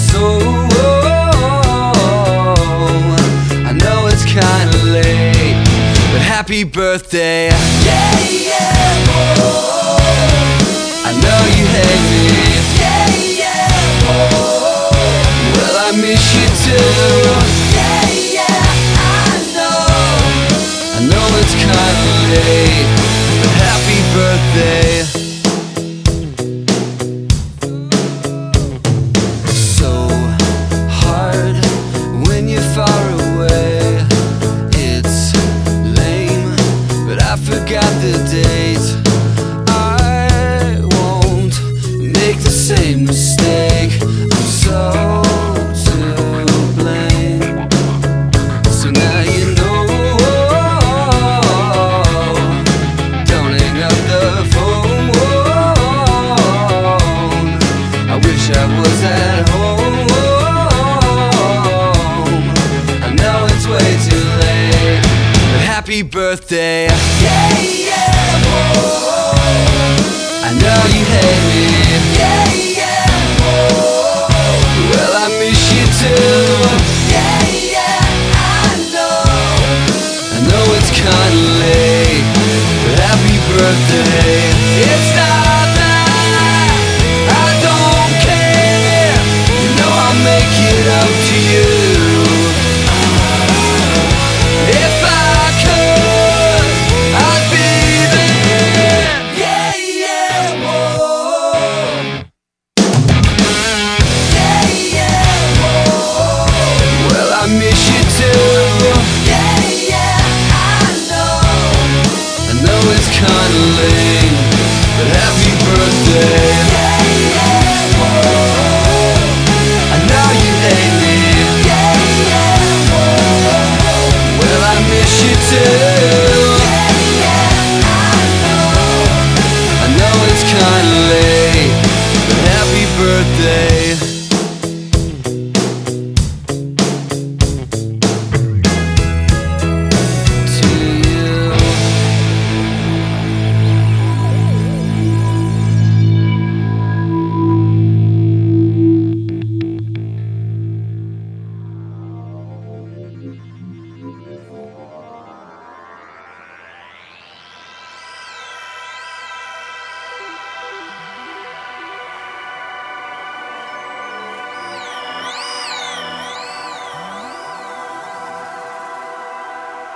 So I know it's kind of late, but happy birthday. Yeah, yeah, oh. I know you hate me. Yeah, yeah, oh. Well, I miss you too. happy birthday. Yeah, yeah, whoa. I know you hate me. Yeah, yeah, whoa. Well, I miss you too. Yeah, yeah, I know. I know it's kind of late, but happy birthday. It's smiling But happy birthday.